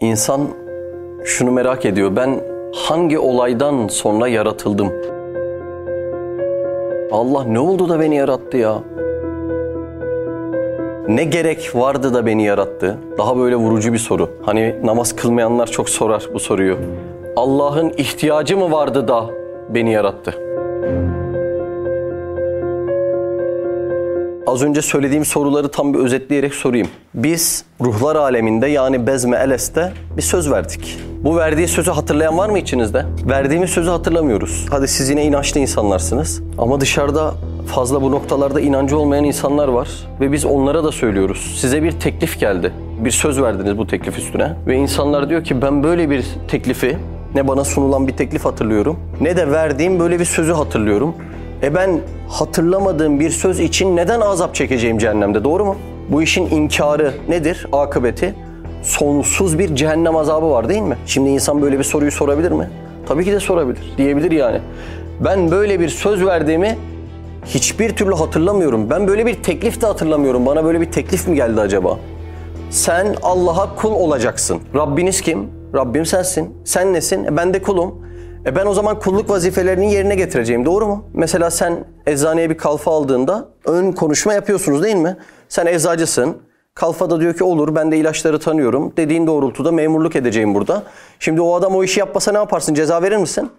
İnsan şunu merak ediyor. Ben hangi olaydan sonra yaratıldım? Allah ne oldu da beni yarattı ya? Ne gerek vardı da beni yarattı? Daha böyle vurucu bir soru. Hani namaz kılmayanlar çok sorar bu soruyu. Allah'ın ihtiyacı mı vardı da beni yarattı? Az önce söylediğim soruları tam bir özetleyerek sorayım. Biz ruhlar aleminde yani Bezme Eles'te bir söz verdik. Bu verdiği sözü hatırlayan var mı içinizde? Verdiğimiz sözü hatırlamıyoruz. Hadi siz yine inançlı insanlarsınız. Ama dışarıda fazla bu noktalarda inancı olmayan insanlar var. Ve biz onlara da söylüyoruz. Size bir teklif geldi. Bir söz verdiniz bu teklif üstüne. Ve insanlar diyor ki ben böyle bir teklifi ne bana sunulan bir teklif hatırlıyorum ne de verdiğim böyle bir sözü hatırlıyorum. E ben hatırlamadığım bir söz için neden azap çekeceğim cehennemde doğru mu? Bu işin inkarı nedir? Akıbeti sonsuz bir cehennem azabı var değil mi? Şimdi insan böyle bir soruyu sorabilir mi? Tabii ki de sorabilir. Diyebilir yani. Ben böyle bir söz verdiğimi hiçbir türlü hatırlamıyorum. Ben böyle bir teklif de hatırlamıyorum. Bana böyle bir teklif mi geldi acaba? Sen Allah'a kul olacaksın. Rabbiniz kim? Rabbim sensin. Sen nesin? E ben de kulum. E ben o zaman kulluk vazifelerini yerine getireceğim. Doğru mu? Mesela sen eczaneye bir kalfa aldığında ön konuşma yapıyorsunuz değil mi? Sen eczacısın. Kalfa da diyor ki olur ben de ilaçları tanıyorum. Dediğin doğrultuda memurluk edeceğim burada. Şimdi o adam o işi yapmasa ne yaparsın? Ceza verir misin?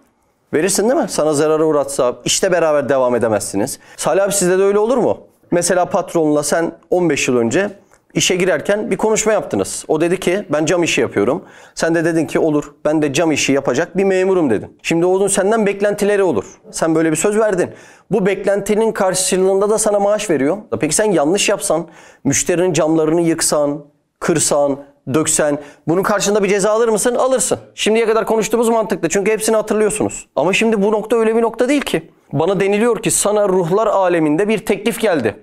Verirsin değil mi? Sana zarara uğratsa işte beraber devam edemezsiniz. Salih abi sizde de öyle olur mu? Mesela patronla sen 15 yıl önce işe girerken bir konuşma yaptınız. O dedi ki ben cam işi yapıyorum. Sen de dedin ki olur ben de cam işi yapacak bir memurum dedin. Şimdi onun senden beklentileri olur. Sen böyle bir söz verdin. Bu beklentinin karşılığında da sana maaş veriyor. Peki sen yanlış yapsan, müşterinin camlarını yıksan, kırsan, döksen bunun karşında bir ceza alır mısın? Alırsın. Şimdiye kadar konuştuğumuz mantıklı çünkü hepsini hatırlıyorsunuz. Ama şimdi bu nokta öyle bir nokta değil ki. Bana deniliyor ki sana ruhlar aleminde bir teklif geldi.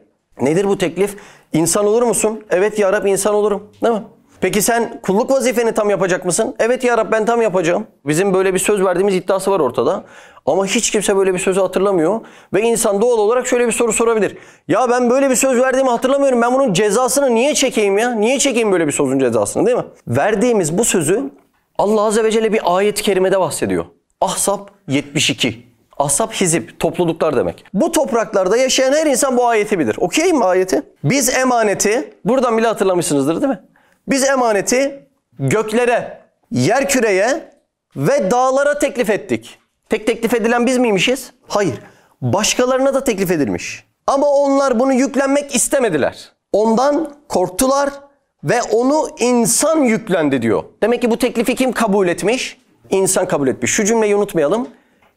Nedir bu teklif? İnsan olur musun? Evet ya Rab insan olurum. Değil mi? Peki sen kulluk vazifeni tam yapacak mısın? Evet ya Rab ben tam yapacağım. Bizim böyle bir söz verdiğimiz iddiası var ortada. Ama hiç kimse böyle bir sözü hatırlamıyor. Ve insan doğal olarak şöyle bir soru sorabilir. Ya ben böyle bir söz verdiğimi hatırlamıyorum. Ben bunun cezasını niye çekeyim ya? Niye çekeyim böyle bir sözün cezasını değil mi? Verdiğimiz bu sözü Allah Azze ve Celle bir ayet-i kerimede bahsediyor. Ahzab 72. Ahzab hizip, topluluklar demek. Bu topraklarda yaşayan her insan bu ayeti bilir. Okuyayım mı ayeti? Biz emaneti, buradan bile hatırlamışsınızdır değil mi? Biz emaneti göklere, yer küreye ve dağlara teklif ettik. Tek teklif edilen biz miymişiz? Hayır. Başkalarına da teklif edilmiş. Ama onlar bunu yüklenmek istemediler. Ondan korktular ve onu insan yüklendi diyor. Demek ki bu teklifi kim kabul etmiş? İnsan kabul etmiş. Şu cümleyi unutmayalım.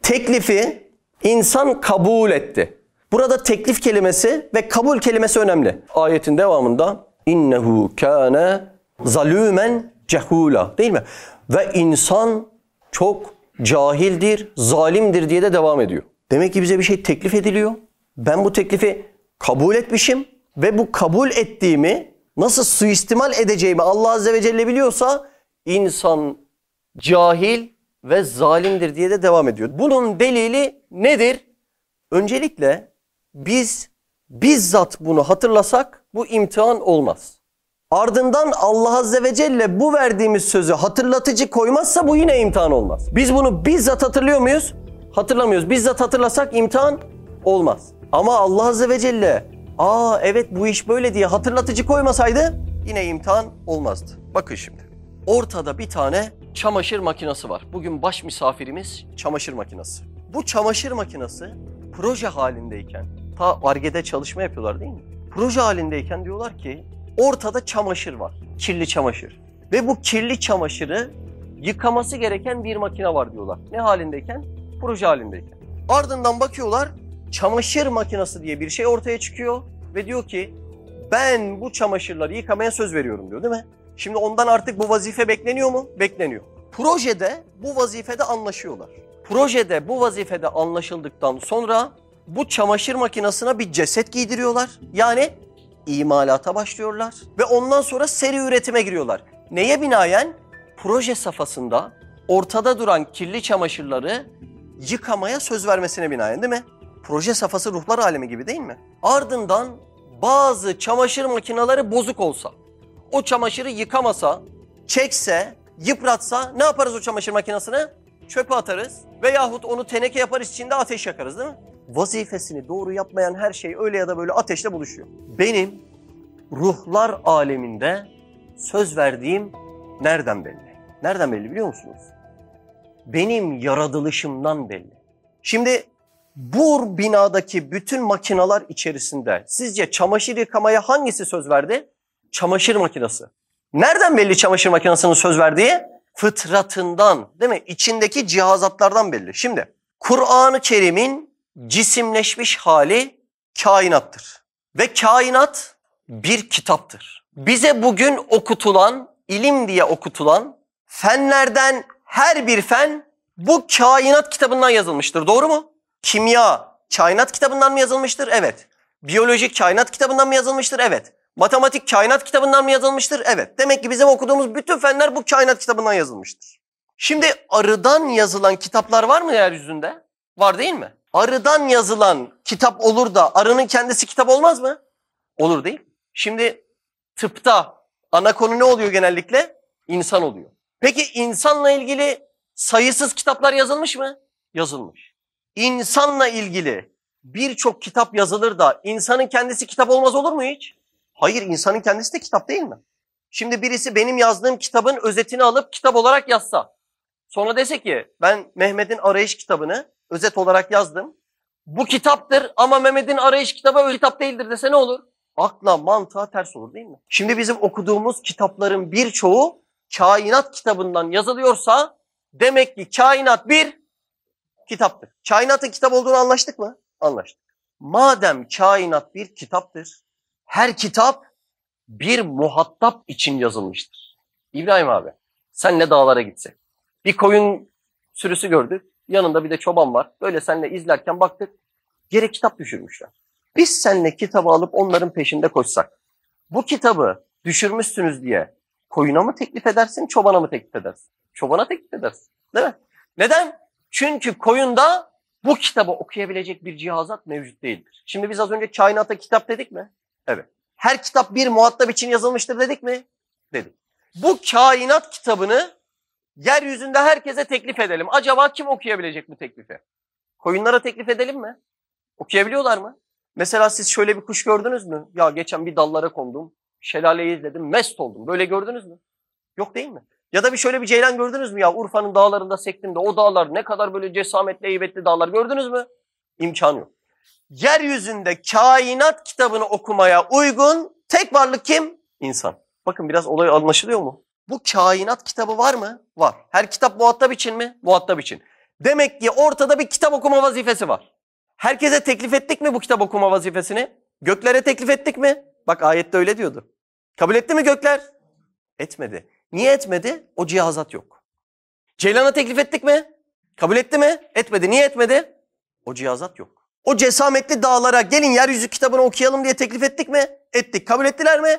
Teklifi insan kabul etti. Burada teklif kelimesi ve kabul kelimesi önemli. Ayetin devamında innehu kâne zalûmen cehûla değil mi? Ve insan çok cahildir, zalimdir diye de devam ediyor. Demek ki bize bir şey teklif ediliyor. Ben bu teklifi kabul etmişim ve bu kabul ettiğimi nasıl suistimal edeceğimi Allah Azze ve Celle biliyorsa insan cahil ve zalimdir diye de devam ediyor. Bunun delili nedir? Öncelikle biz bizzat bunu hatırlasak bu imtihan olmaz. Ardından Allah Azze ve Celle bu verdiğimiz sözü hatırlatıcı koymazsa bu yine imtihan olmaz. Biz bunu bizzat hatırlıyor muyuz? Hatırlamıyoruz. Bizzat hatırlasak imtihan olmaz. Ama Allah Azze ve Celle aa evet bu iş böyle diye hatırlatıcı koymasaydı yine imtihan olmazdı. Bakın şimdi. Ortada bir tane çamaşır makinesi var. Bugün baş misafirimiz çamaşır makinesi. Bu çamaşır makinesi proje halindeyken, ta Arge'de çalışma yapıyorlar değil mi? Proje halindeyken diyorlar ki ortada çamaşır var. Kirli çamaşır. Ve bu kirli çamaşırı yıkaması gereken bir makine var diyorlar. Ne halindeyken? Proje halindeyken. Ardından bakıyorlar çamaşır makinesi diye bir şey ortaya çıkıyor ve diyor ki ben bu çamaşırları yıkamaya söz veriyorum diyor değil mi? Şimdi ondan artık bu vazife bekleniyor mu? Bekleniyor. Projede bu vazifede anlaşıyorlar. Projede bu vazifede anlaşıldıktan sonra bu çamaşır makinesine bir ceset giydiriyorlar. Yani imalata başlıyorlar ve ondan sonra seri üretime giriyorlar. Neye binaen? Proje safhasında ortada duran kirli çamaşırları yıkamaya söz vermesine binaen değil mi? Proje safhası ruhlar alemi gibi değil mi? Ardından bazı çamaşır makineleri bozuk olsa, o çamaşırı yıkamasa, çekse, yıpratsa ne yaparız o çamaşır makinesini? Çöpe atarız veyahut onu teneke yaparız içinde ateş yakarız değil mi? Vazifesini doğru yapmayan her şey öyle ya da böyle ateşle buluşuyor. Benim ruhlar aleminde söz verdiğim nereden belli? Nereden belli biliyor musunuz? Benim yaratılışımdan belli. Şimdi bu binadaki bütün makinalar içerisinde sizce çamaşır yıkamaya hangisi söz verdi? Çamaşır makinesi. Nereden belli çamaşır makinesinin söz verdiği? Fıtratından değil mi? İçindeki cihazatlardan belli. Şimdi Kur'an-ı Kerim'in cisimleşmiş hali kainattır. Ve kainat bir kitaptır. Bize bugün okutulan, ilim diye okutulan fenlerden her bir fen bu kainat kitabından yazılmıştır. Doğru mu? Kimya kainat kitabından mı yazılmıştır? Evet. Biyolojik kainat kitabından mı yazılmıştır? Evet. Matematik kainat kitabından mı yazılmıştır? Evet. Demek ki bizim okuduğumuz bütün fenler bu kainat kitabından yazılmıştır. Şimdi arıdan yazılan kitaplar var mı yeryüzünde? Var değil mi? Arıdan yazılan kitap olur da arının kendisi kitap olmaz mı? Olur değil. Şimdi tıpta ana konu ne oluyor genellikle? İnsan oluyor. Peki insanla ilgili sayısız kitaplar yazılmış mı? Yazılmış. İnsanla ilgili birçok kitap yazılır da insanın kendisi kitap olmaz olur mu hiç? Hayır insanın kendisi de kitap değil mi? Şimdi birisi benim yazdığım kitabın özetini alıp kitap olarak yazsa. Sonra dese ki ben Mehmet'in arayış kitabını özet olarak yazdım. Bu kitaptır ama Mehmet'in arayış kitabı öyle kitap değildir dese ne olur? Akla mantığa ters olur değil mi? Şimdi bizim okuduğumuz kitapların birçoğu kainat kitabından yazılıyorsa demek ki kainat bir kitaptır. Kainatın kitap olduğunu anlaştık mı? Anlaştık. Madem kainat bir kitaptır, her kitap bir muhatap için yazılmıştır. İbrahim abi, senle dağlara gitsek. Bir koyun sürüsü gördük, yanında bir de çoban var. Böyle senle izlerken baktık, yere kitap düşürmüşler. Biz seninle kitabı alıp onların peşinde koşsak, bu kitabı düşürmüşsünüz diye koyuna mı teklif edersin, çobana mı teklif edersin? Çobana teklif edersin. Değil mi? Neden? Çünkü koyunda bu kitabı okuyabilecek bir cihazat mevcut değildir. Şimdi biz az önce kainata kitap dedik mi? Evet. Her kitap bir muhatap için yazılmıştır dedik mi? Dedik. Bu kainat kitabını yeryüzünde herkese teklif edelim. Acaba kim okuyabilecek bu teklifi? Koyunlara teklif edelim mi? Okuyabiliyorlar mı? Mesela siz şöyle bir kuş gördünüz mü? Ya geçen bir dallara kondum, şelaleyi izledim, mest oldum. Böyle gördünüz mü? Yok değil mi? Ya da bir şöyle bir ceylan gördünüz mü ya? Urfa'nın dağlarında sektim de o dağlar ne kadar böyle cesametli, heybetli dağlar gördünüz mü? İmkanı yok. Yeryüzünde kainat kitabını okumaya uygun tek varlık kim? İnsan. Bakın biraz olay anlaşılıyor mu? Bu kainat kitabı var mı? Var. Her kitap muhatap için mi? Muhatap için. Demek ki ortada bir kitap okuma vazifesi var. Herkese teklif ettik mi bu kitap okuma vazifesini? Göklere teklif ettik mi? Bak ayette öyle diyordu. Kabul etti mi gökler? Etmedi. Niye etmedi? O cihazat yok. Ceylan'a teklif ettik mi? Kabul etti mi? Etmedi. Niye etmedi? O cihazat yok. O cesametli dağlara gelin yeryüzü kitabını okuyalım diye teklif ettik mi? Ettik. Kabul ettiler mi?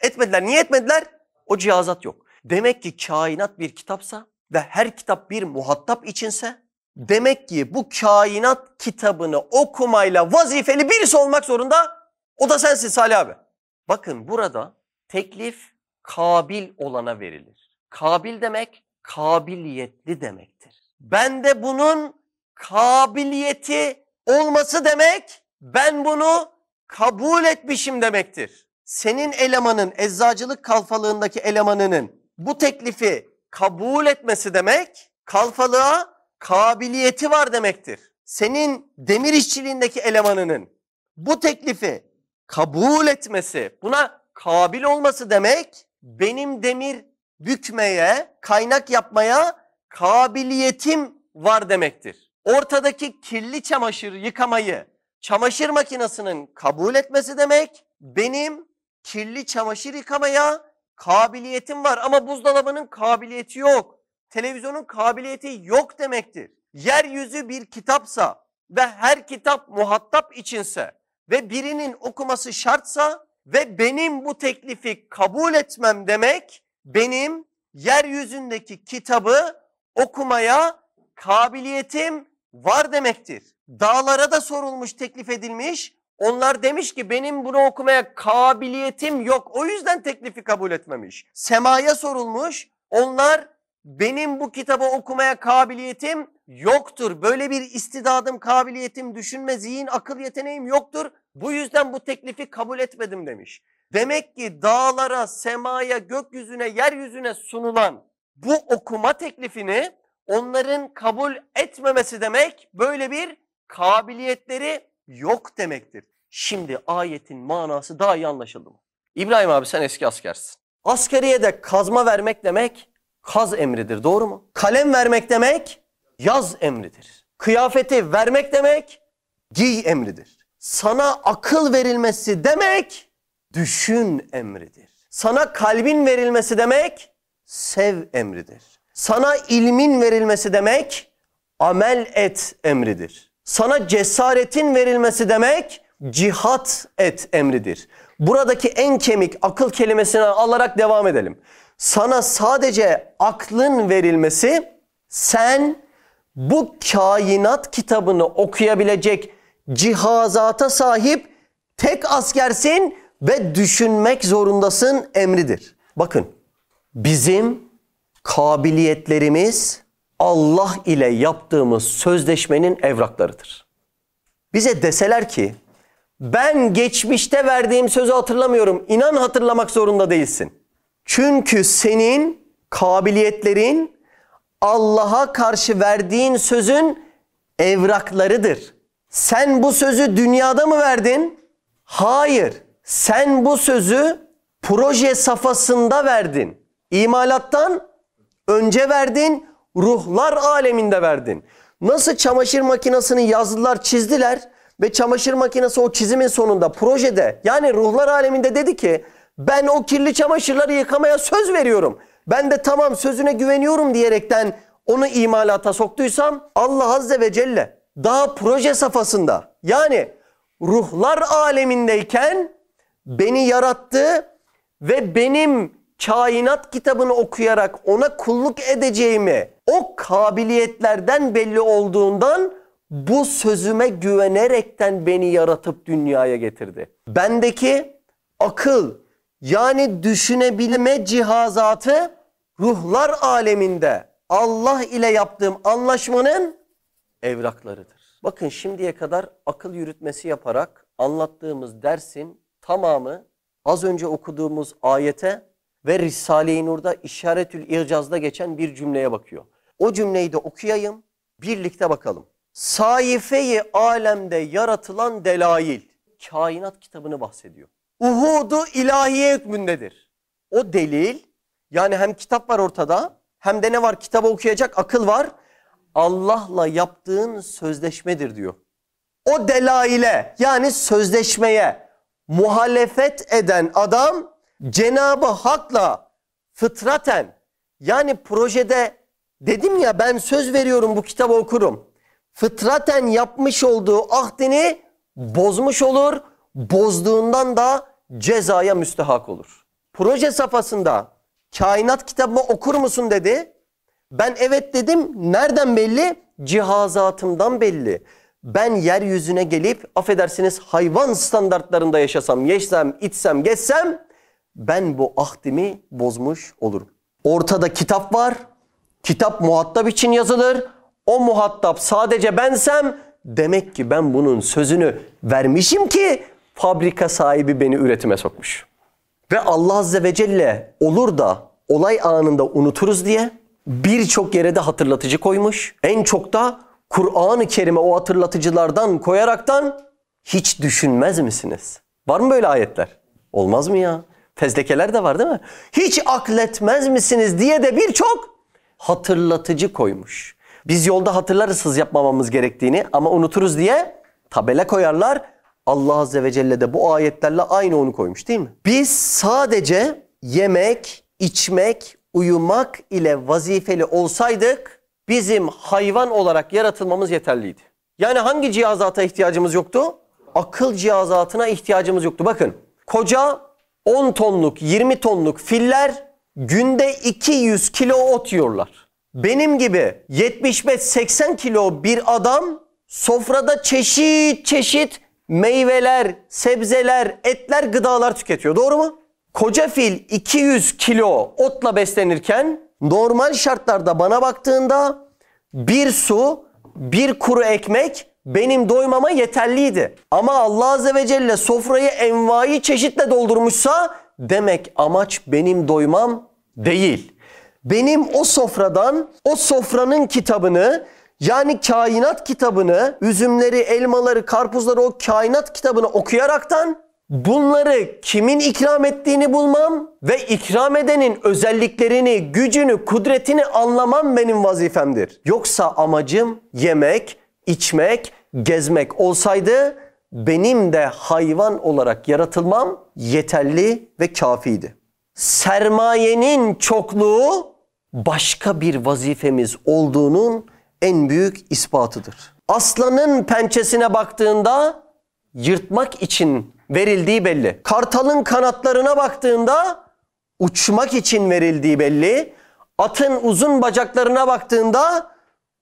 Etmediler. Niye etmediler? O cihazat yok. Demek ki kainat bir kitapsa ve her kitap bir muhatap içinse demek ki bu kainat kitabını okumayla vazifeli birisi olmak zorunda. O da sensin Salih abi. Bakın burada teklif kabil olana verilir. Kabil demek kabiliyetli demektir. Ben de bunun kabiliyeti olması demek ben bunu kabul etmişim demektir. Senin elemanın eczacılık kalfalığındaki elemanının bu teklifi kabul etmesi demek kalfalığa kabiliyeti var demektir. Senin demir işçiliğindeki elemanının bu teklifi kabul etmesi, buna kabil olması demek benim demir bükmeye, kaynak yapmaya kabiliyetim var demektir. Ortadaki kirli çamaşır yıkamayı çamaşır makinesinin kabul etmesi demek benim kirli çamaşır yıkamaya kabiliyetim var ama buzdolabının kabiliyeti yok. Televizyonun kabiliyeti yok demektir. Yeryüzü bir kitapsa ve her kitap muhatap içinse ve birinin okuması şartsa ve benim bu teklifi kabul etmem demek benim yeryüzündeki kitabı okumaya kabiliyetim var demektir. Dağlara da sorulmuş, teklif edilmiş. Onlar demiş ki benim bunu okumaya kabiliyetim yok. O yüzden teklifi kabul etmemiş. Semaya sorulmuş. Onlar benim bu kitabı okumaya kabiliyetim yoktur. Böyle bir istidadım, kabiliyetim, düşünme, zihin, akıl yeteneğim yoktur. Bu yüzden bu teklifi kabul etmedim demiş. Demek ki dağlara, semaya, gökyüzüne, yeryüzüne sunulan bu okuma teklifini onların kabul etmemesi demek böyle bir kabiliyetleri yok demektir. Şimdi ayetin manası daha iyi anlaşıldı mı? İbrahim abi sen eski askersin. Askeriye de kazma vermek demek kaz emridir doğru mu? Kalem vermek demek yaz emridir. Kıyafeti vermek demek giy emridir. Sana akıl verilmesi demek düşün emridir. Sana kalbin verilmesi demek sev emridir. Sana ilmin verilmesi demek amel et emridir. Sana cesaretin verilmesi demek cihat et emridir. Buradaki en kemik akıl kelimesini alarak devam edelim. Sana sadece aklın verilmesi sen bu kainat kitabını okuyabilecek cihazata sahip tek askersin ve düşünmek zorundasın emridir. Bakın bizim kabiliyetlerimiz Allah ile yaptığımız sözleşmenin evraklarıdır. Bize deseler ki ben geçmişte verdiğim sözü hatırlamıyorum. İnan hatırlamak zorunda değilsin. Çünkü senin kabiliyetlerin Allah'a karşı verdiğin sözün evraklarıdır. Sen bu sözü dünyada mı verdin? Hayır. Sen bu sözü proje safhasında verdin. İmalattan önce verdin, ruhlar aleminde verdin. Nasıl çamaşır makinesini yazdılar, çizdiler ve çamaşır makinesi o çizimin sonunda projede yani ruhlar aleminde dedi ki ben o kirli çamaşırları yıkamaya söz veriyorum. Ben de tamam sözüne güveniyorum diyerekten onu imalata soktuysam Allah Azze ve Celle daha proje safhasında yani ruhlar alemindeyken beni yarattı ve benim kainat kitabını okuyarak ona kulluk edeceğimi o kabiliyetlerden belli olduğundan bu sözüme güvenerekten beni yaratıp dünyaya getirdi. Bendeki akıl yani düşünebilme cihazatı ruhlar aleminde Allah ile yaptığım anlaşmanın evraklarıdır. Bakın şimdiye kadar akıl yürütmesi yaparak anlattığımız dersin tamamı az önce okuduğumuz ayete ve Risale-i Nur'da İşaretül İcaz'da geçen bir cümleye bakıyor. O cümleyi de okuyayım, birlikte bakalım. Sayfeyi alemde yaratılan delail, kainat kitabını bahsediyor. Uhudu ilahiye hükmündedir. O delil, yani hem kitap var ortada, hem de ne var? Kitabı okuyacak akıl var. Allah'la yaptığın sözleşmedir diyor. O delaile yani sözleşmeye muhalefet eden adam Cenabı Hak'la fıtraten yani projede dedim ya ben söz veriyorum bu kitabı okurum. Fıtraten yapmış olduğu ahdini bozmuş olur. Bozduğundan da cezaya müstehak olur. Proje safhasında kainat kitabımı okur musun dedi. Ben evet dedim. Nereden belli? Cihazatımdan belli. Ben yeryüzüne gelip affedersiniz hayvan standartlarında yaşasam, yeşsem, içsem, geçsem ben bu ahdimi bozmuş olurum. Ortada kitap var. Kitap muhatap için yazılır. O muhatap sadece bensem demek ki ben bunun sözünü vermişim ki fabrika sahibi beni üretime sokmuş. Ve Allah Azze ve Celle olur da olay anında unuturuz diye birçok yere de hatırlatıcı koymuş. En çok da Kur'an-ı Kerim'e o hatırlatıcılardan koyaraktan hiç düşünmez misiniz? Var mı böyle ayetler? Olmaz mı ya? Fezlekeler de var değil mi? Hiç akletmez misiniz diye de birçok hatırlatıcı koymuş. Biz yolda hatırlarız yapmamamız gerektiğini ama unuturuz diye tabela koyarlar. Allah Azze ve Celle de bu ayetlerle aynı onu koymuş değil mi? Biz sadece yemek, içmek, uyumak ile vazifeli olsaydık bizim hayvan olarak yaratılmamız yeterliydi. Yani hangi cihazata ihtiyacımız yoktu? Akıl cihazatına ihtiyacımız yoktu. Bakın koca 10 tonluk 20 tonluk filler günde 200 kilo ot yiyorlar. Benim gibi 75-80 kilo bir adam sofrada çeşit çeşit meyveler, sebzeler, etler, gıdalar tüketiyor. Doğru mu? Koca fil 200 kilo otla beslenirken normal şartlarda bana baktığında bir su, bir kuru ekmek benim doymama yeterliydi. Ama Allah Azze ve Celle sofrayı envai çeşitle doldurmuşsa demek amaç benim doymam değil. Benim o sofradan, o sofranın kitabını yani kainat kitabını, üzümleri, elmaları, karpuzları o kainat kitabını okuyaraktan bunları kimin ikram ettiğini bulmam ve ikram edenin özelliklerini, gücünü, kudretini anlamam benim vazifemdir. Yoksa amacım yemek, içmek, gezmek olsaydı benim de hayvan olarak yaratılmam yeterli ve kafiydi. Sermayenin çokluğu başka bir vazifemiz olduğunun en büyük ispatıdır. Aslanın pençesine baktığında yırtmak için verildiği belli. Kartalın kanatlarına baktığında uçmak için verildiği belli. Atın uzun bacaklarına baktığında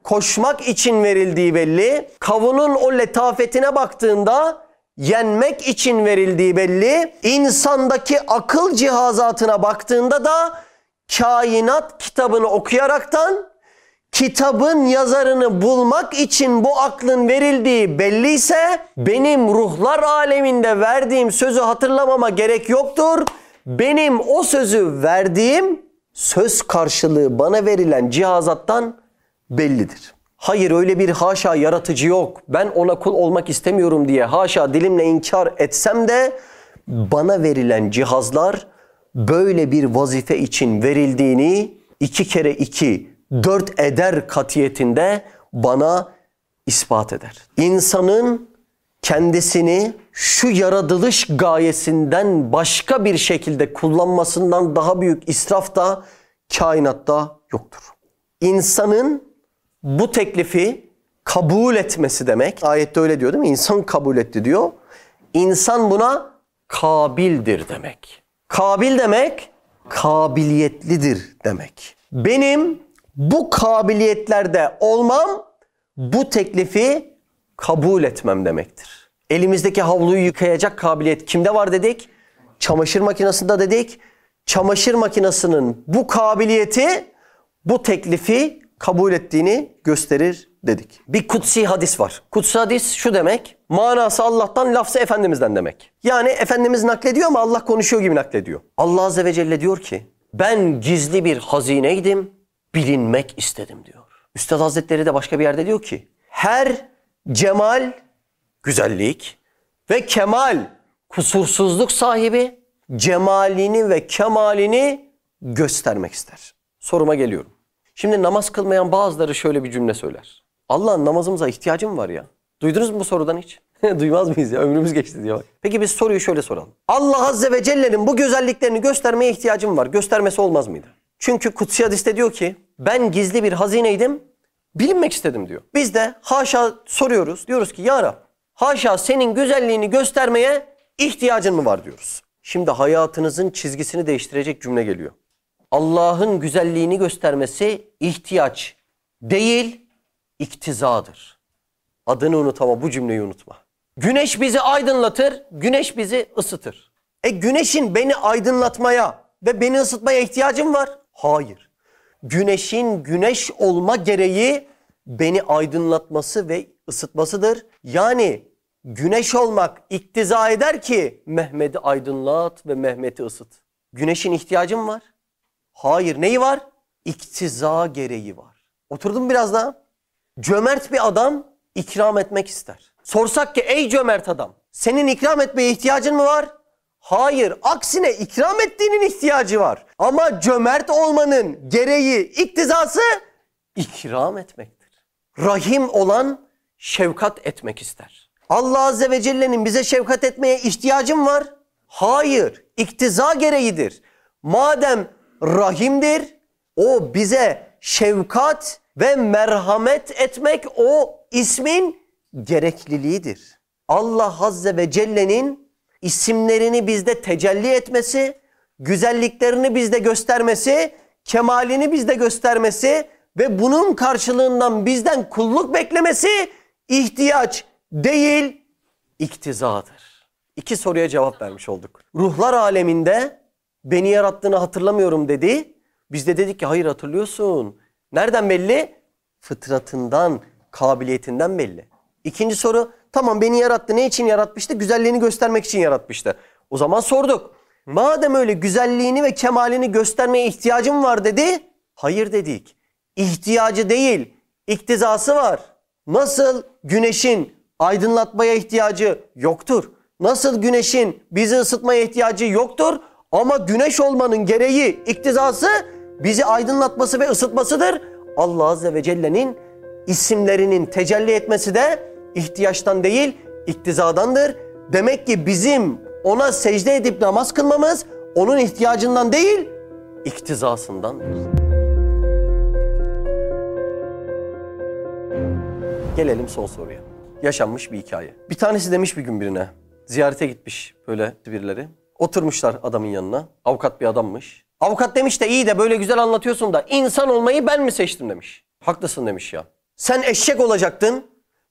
koşmak için verildiği belli. Kavunun o letafetine baktığında yenmek için verildiği belli. İnsandaki akıl cihazatına baktığında da kainat kitabını okuyaraktan kitabın yazarını bulmak için bu aklın verildiği belliyse benim ruhlar aleminde verdiğim sözü hatırlamama gerek yoktur. Benim o sözü verdiğim söz karşılığı bana verilen cihazattan bellidir. Hayır öyle bir haşa yaratıcı yok. Ben ona kul olmak istemiyorum diye haşa dilimle inkar etsem de bana verilen cihazlar böyle bir vazife için verildiğini iki kere iki dört eder katiyetinde bana ispat eder. İnsanın kendisini şu yaratılış gayesinden başka bir şekilde kullanmasından daha büyük israf da kainatta yoktur. İnsanın bu teklifi kabul etmesi demek. Ayette öyle diyor değil mi? İnsan kabul etti diyor. İnsan buna kabildir demek. Kabil demek kabiliyetlidir demek. Benim bu kabiliyetlerde olmam bu teklifi kabul etmem demektir. Elimizdeki havluyu yıkayacak kabiliyet kimde var dedik? Çamaşır makinesinde dedik. Çamaşır makinesinin bu kabiliyeti bu teklifi kabul ettiğini gösterir dedik. Bir kutsi hadis var. Kutsi hadis şu demek. Manası Allah'tan, lafzı Efendimiz'den demek. Yani Efendimiz naklediyor ama Allah konuşuyor gibi naklediyor. Allah Azze ve Celle diyor ki ben gizli bir hazineydim, bilinmek istedim diyor. Üstad Hazretleri de başka bir yerde diyor ki her cemal, güzellik ve kemal, kusursuzluk sahibi cemalini ve kemalini göstermek ister. Soruma geliyorum. Şimdi namaz kılmayan bazıları şöyle bir cümle söyler. Allah'ın namazımıza ihtiyacı mı var ya? Duydunuz mu bu sorudan hiç? Duymaz mıyız ya? Ömrümüz geçti diye bak. Peki biz soruyu şöyle soralım. Allah Azze ve Celle'nin bu güzelliklerini göstermeye ihtiyacım var. Göstermesi olmaz mıydı? Çünkü Kutsi Hadis'te diyor ki ben gizli bir hazineydim bilinmek istedim diyor. Biz de haşa soruyoruz. Diyoruz ki ya Rab haşa senin güzelliğini göstermeye ihtiyacın mı var diyoruz. Şimdi hayatınızın çizgisini değiştirecek cümle geliyor. Allah'ın güzelliğini göstermesi ihtiyaç değil, iktizadır. Adını unut ama bu cümleyi unutma. Güneş bizi aydınlatır, güneş bizi ısıtır. E güneşin beni aydınlatmaya ve beni ısıtmaya ihtiyacım var. Hayır. Güneşin güneş olma gereği beni aydınlatması ve ısıtmasıdır. Yani güneş olmak iktiza eder ki Mehmet'i aydınlat ve Mehmet'i ısıt. Güneşin ihtiyacım var. Hayır neyi var? İktiza gereği var. Oturdum biraz daha. Cömert bir adam ikram etmek ister. Sorsak ki ey cömert adam senin ikram etmeye ihtiyacın mı var? Hayır aksine ikram ettiğinin ihtiyacı var. Ama cömert olmanın gereği iktizası ikram etmektir. Rahim olan şefkat etmek ister. Allah Azze ve Celle'nin bize şefkat etmeye ihtiyacım var. Hayır iktiza gereğidir. Madem rahimdir o bize şefkat ve merhamet etmek o ismin gerekliliğidir. Allah Azze ve Celle'nin isimlerini bizde tecelli etmesi, güzelliklerini bizde göstermesi, kemalini bizde göstermesi ve bunun karşılığından bizden kulluk beklemesi ihtiyaç değil, iktizadır. İki soruya cevap vermiş olduk. Ruhlar aleminde beni yarattığını hatırlamıyorum dedi. Biz de dedik ki hayır hatırlıyorsun. Nereden belli? Fıtratından, kabiliyetinden belli. İkinci soru tamam beni yarattı. Ne için yaratmıştı? Güzelliğini göstermek için yaratmıştı. O zaman sorduk. Madem öyle güzelliğini ve kemalini göstermeye ihtiyacım var dedi. Hayır dedik. İhtiyacı değil, iktizası var. Nasıl güneşin aydınlatmaya ihtiyacı yoktur. Nasıl güneşin bizi ısıtmaya ihtiyacı yoktur. Ama güneş olmanın gereği, iktizası bizi aydınlatması ve ısıtmasıdır. Allah Azze ve Celle'nin isimlerinin tecelli etmesi de ihtiyaçtan değil, iktizadandır. Demek ki bizim ona secde edip namaz kılmamız onun ihtiyacından değil, iktizasındandır. Gelelim son soruya. Yaşanmış bir hikaye. Bir tanesi demiş bir gün birine. Ziyarete gitmiş böyle birileri. Oturmuşlar adamın yanına. Avukat bir adammış. Avukat demiş de iyi de böyle güzel anlatıyorsun da insan olmayı ben mi seçtim demiş. Haklısın demiş ya. Sen eşek olacaktın.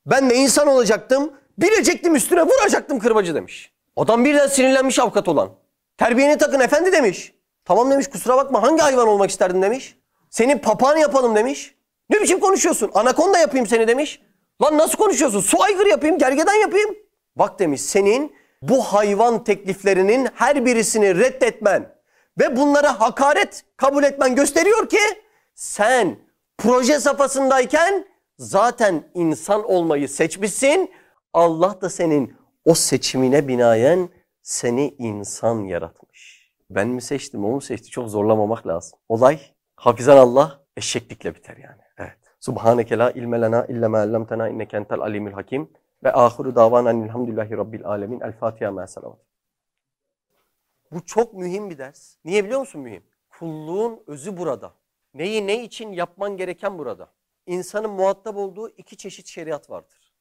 Ben de insan olacaktım. Bilecektim üstüne vuracaktım kırbacı demiş. Adam birden sinirlenmiş avukat olan. Terbiyeni takın efendi demiş. Tamam demiş kusura bakma hangi hayvan olmak isterdin demiş. Senin papağan yapalım demiş. Ne biçim konuşuyorsun? Anakonda yapayım seni demiş. Lan nasıl konuşuyorsun? Su aygır yapayım, gergedan yapayım. Bak demiş senin bu hayvan tekliflerinin her birisini reddetmen ve bunlara hakaret kabul etmen gösteriyor ki sen proje safhasındayken zaten insan olmayı seçmişsin. Allah da senin o seçimine binaen seni insan yaratmış. Ben mi seçtim, o mu seçti? Çok zorlamamak lazım. Olay hafizan Allah eşeklikle biter yani. Evet. Subhaneke la ilme lena illa ma allamtena inneke entel alimul hakim. Ve ahiru davanen elhamdülillahi rabbil alemin. El Fatiha ma. Bu çok mühim bir ders. Niye biliyor musun mühim? Kulluğun özü burada. Neyi ne için yapman gereken burada. İnsanın muhatap olduğu iki çeşit şeriat vardır.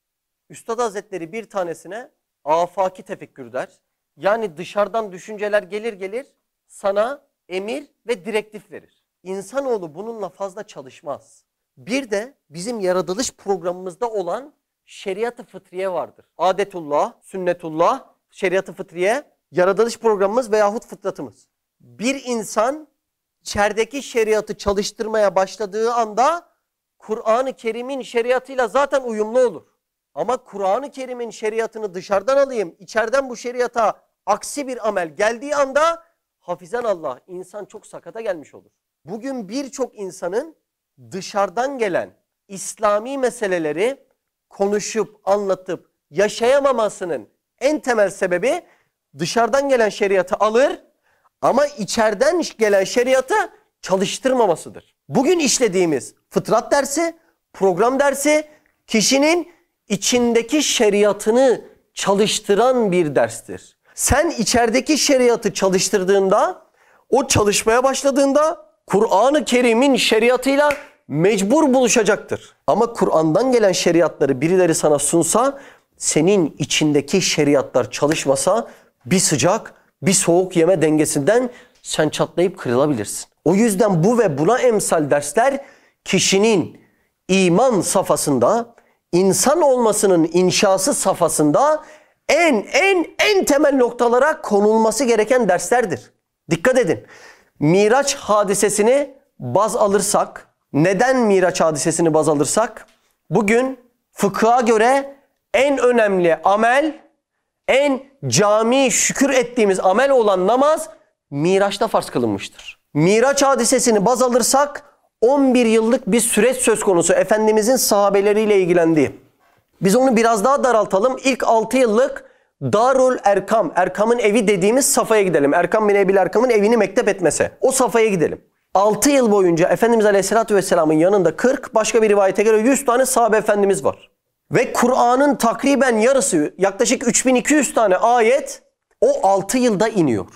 Üstad Hazretleri bir tanesine afaki tefekkür der. Yani dışarıdan düşünceler gelir gelir sana emir ve direktif verir. İnsanoğlu bununla fazla çalışmaz. Bir de bizim yaratılış programımızda olan şeriat-ı fıtriye vardır. Adetullah, sünnetullah, şeriat-ı fıtriye, yaratılış programımız veyahut fıtratımız. Bir insan içerideki şeriatı çalıştırmaya başladığı anda Kur'an-ı Kerim'in şeriatıyla zaten uyumlu olur. Ama Kur'an-ı Kerim'in şeriatını dışarıdan alayım, içeriden bu şeriata aksi bir amel geldiği anda hafizan Allah insan çok sakata gelmiş olur. Bugün birçok insanın dışarıdan gelen İslami meseleleri konuşup anlatıp yaşayamamasının en temel sebebi dışarıdan gelen şeriatı alır ama içeriden gelen şeriatı çalıştırmamasıdır. Bugün işlediğimiz fıtrat dersi, program dersi kişinin içindeki şeriatını çalıştıran bir derstir. Sen içerideki şeriatı çalıştırdığında, o çalışmaya başladığında Kur'an-ı Kerim'in şeriatıyla mecbur buluşacaktır. Ama Kur'an'dan gelen şeriatları birileri sana sunsa, senin içindeki şeriatlar çalışmasa bir sıcak, bir soğuk yeme dengesinden sen çatlayıp kırılabilirsin. O yüzden bu ve buna emsal dersler kişinin iman safhasında, insan olmasının inşası safhasında en en en temel noktalara konulması gereken derslerdir. Dikkat edin. Miraç hadisesini baz alırsak, neden Miraç hadisesini baz alırsak? Bugün fıkıha göre en önemli amel, en cami şükür ettiğimiz amel olan namaz Miraç'ta farz kılınmıştır. Miraç hadisesini baz alırsak 11 yıllık bir süreç söz konusu Efendimizin sahabeleriyle ilgilendiği. Biz onu biraz daha daraltalım. İlk 6 yıllık Darul Erkam, Erkam'ın evi dediğimiz safhaya gidelim. Erkam bin Ebil Erkam'ın evini mektep etmese. O safhaya gidelim. 6 yıl boyunca Efendimiz Aleyhisselatü Vesselam'ın yanında 40, başka bir rivayete göre 100 tane sahabe efendimiz var. Ve Kur'an'ın takriben yarısı, yaklaşık 3200 tane ayet o 6 yılda iniyor.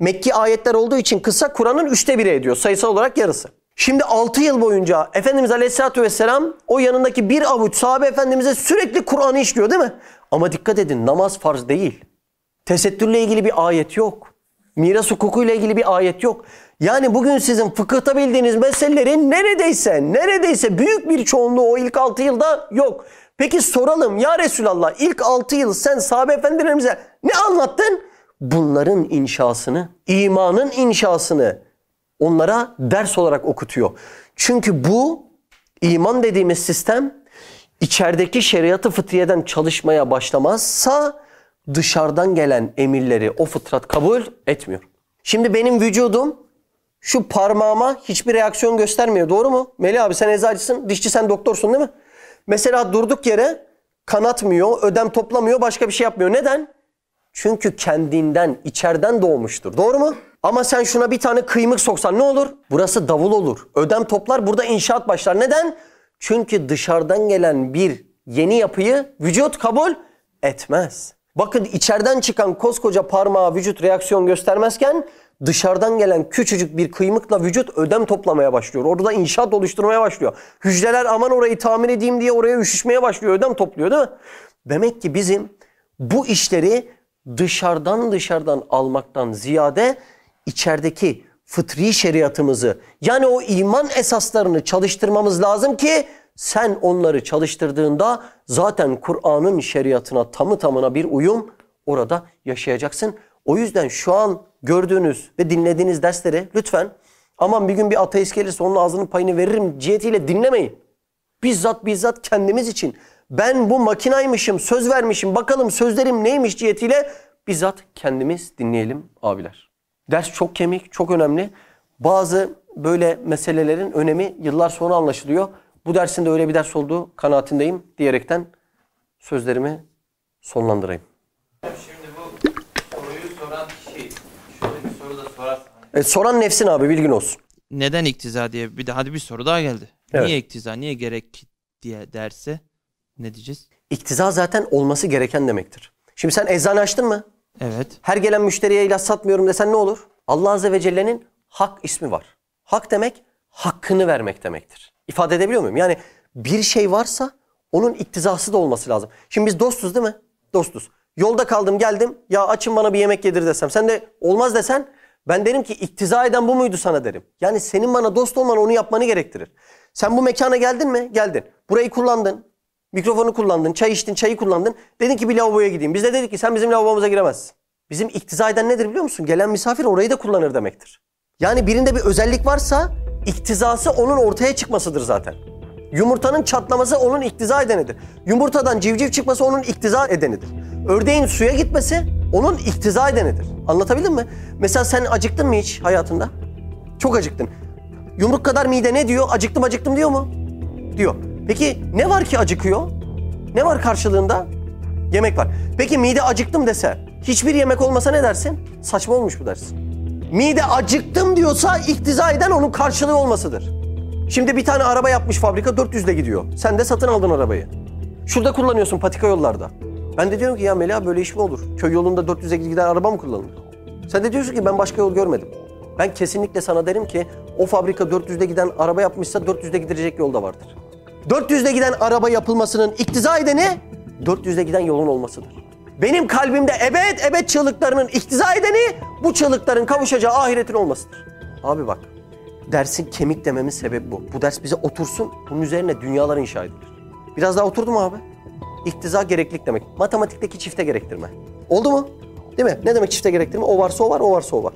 Mekki ayetler olduğu için kısa Kur'an'ın üçte biri ediyor. Sayısal olarak yarısı. Şimdi 6 yıl boyunca Efendimiz Aleyhisselatü Vesselam o yanındaki bir avuç sahabe efendimize sürekli Kur'an'ı işliyor değil mi? Ama dikkat edin namaz farz değil. Tesettürle ilgili bir ayet yok. Miras hukukuyla ilgili bir ayet yok. Yani bugün sizin fıkıhta bildiğiniz meselelerin neredeyse neredeyse büyük bir çoğunluğu o ilk 6 yılda yok. Peki soralım ya Resulallah ilk 6 yıl sen sahabe efendilerimize ne anlattın? Bunların inşasını, imanın inşasını, onlara ders olarak okutuyor. Çünkü bu iman dediğimiz sistem içerideki şeriatı fıtriyeden çalışmaya başlamazsa dışarıdan gelen emirleri o fıtrat kabul etmiyor. Şimdi benim vücudum şu parmağıma hiçbir reaksiyon göstermiyor. Doğru mu? Melih abi sen eczacısın, dişçi sen doktorsun değil mi? Mesela durduk yere kanatmıyor, ödem toplamıyor, başka bir şey yapmıyor. Neden? Çünkü kendinden, içeriden doğmuştur. Doğru mu? Ama sen şuna bir tane kıymık soksan ne olur? Burası davul olur. Ödem toplar, burada inşaat başlar. Neden? Çünkü dışarıdan gelen bir yeni yapıyı vücut kabul etmez. Bakın içeriden çıkan koskoca parmağa vücut reaksiyon göstermezken dışarıdan gelen küçücük bir kıymıkla vücut ödem toplamaya başlıyor. Orada inşaat oluşturmaya başlıyor. Hücreler aman orayı tamir edeyim diye oraya üşüşmeye başlıyor. Ödem topluyor değil mi? Demek ki bizim bu işleri dışarıdan dışarıdan almaktan ziyade içerideki fıtri şeriatımızı yani o iman esaslarını çalıştırmamız lazım ki sen onları çalıştırdığında zaten Kur'an'ın şeriatına tamı tamına bir uyum orada yaşayacaksın. O yüzden şu an gördüğünüz ve dinlediğiniz dersleri lütfen aman bir gün bir ateist gelirse onun ağzının payını veririm cihetiyle dinlemeyin. Bizzat bizzat kendimiz için ben bu makinaymışım, söz vermişim, bakalım sözlerim neymiş cihetiyle bizzat kendimiz dinleyelim abiler. Ders çok kemik, çok önemli. Bazı böyle meselelerin önemi yıllar sonra anlaşılıyor. Bu dersin de öyle bir ders olduğu kanaatindeyim diyerekten sözlerimi sonlandırayım. Şimdi bu soruyu soran kişi şöyle bir soru da sorarsa hani E, soran nefsin abi bilgin olsun. neden iktiza diye bir de hadi bir soru daha geldi. Evet. Niye iktiza, niye gerek diye derse ne diyeceğiz? İktiza zaten olması gereken demektir. Şimdi sen eczane açtın mı? Evet. Her gelen müşteriye ilaç satmıyorum desen ne olur? Allah Azze ve Celle'nin hak ismi var. Hak demek hakkını vermek demektir. İfade edebiliyor muyum? Yani bir şey varsa onun iktizası da olması lazım. Şimdi biz dostuz değil mi? Dostuz. Yolda kaldım geldim ya açın bana bir yemek yedir desem. Sen de olmaz desen ben derim ki iktiza eden bu muydu sana derim. Yani senin bana dost olman onu yapmanı gerektirir. Sen bu mekana geldin mi? Geldin. Burayı kullandın. Mikrofonu kullandın, çay içtin, çayı kullandın. Dedin ki bir lavaboya gideyim. Biz de dedik ki sen bizim lavabomuza giremezsin. Bizim iktiza eden nedir biliyor musun? Gelen misafir orayı da kullanır demektir. Yani birinde bir özellik varsa iktizası onun ortaya çıkmasıdır zaten. Yumurtanın çatlaması onun iktiza edenidir. Yumurtadan civciv çıkması onun iktiza edenidir. Ördeğin suya gitmesi onun iktiza edenidir. Anlatabildim mi? Mesela sen acıktın mı hiç hayatında? Çok acıktın. Yumruk kadar mide ne diyor? Acıktım acıktım diyor mu? Diyor. Peki ne var ki acıkıyor? Ne var karşılığında? Yemek var. Peki mide acıktım dese, hiçbir yemek olmasa ne dersin? Saçma olmuş bu dersin. Mide acıktım diyorsa iktiza eden onun karşılığı olmasıdır. Şimdi bir tane araba yapmış fabrika 400 ile gidiyor. Sen de satın aldın arabayı. Şurada kullanıyorsun patika yollarda. Ben de diyorum ki ya Melih böyle iş mi olur? Köy yolunda 400'e giden araba mı kullanılır? Sen de diyorsun ki ben başka yol görmedim. Ben kesinlikle sana derim ki o fabrika 400'de giden araba yapmışsa 400'de gidecek yolda vardır. 400'de giden araba yapılmasının iktiza edeni 400'de giden yolun olmasıdır. Benim kalbimde ebed ebed çığlıklarının iktiza edeni bu çığlıkların kavuşacağı ahiretin olmasıdır. Abi bak dersin kemik dememin sebebi bu. Bu ders bize otursun bunun üzerine dünyalar inşa edilir. Biraz daha oturdu mu abi? İktiza gereklilik demek. Matematikteki çifte gerektirme. Oldu mu? Değil mi? Ne demek çifte gerektirme? O varsa o var, o varsa o var.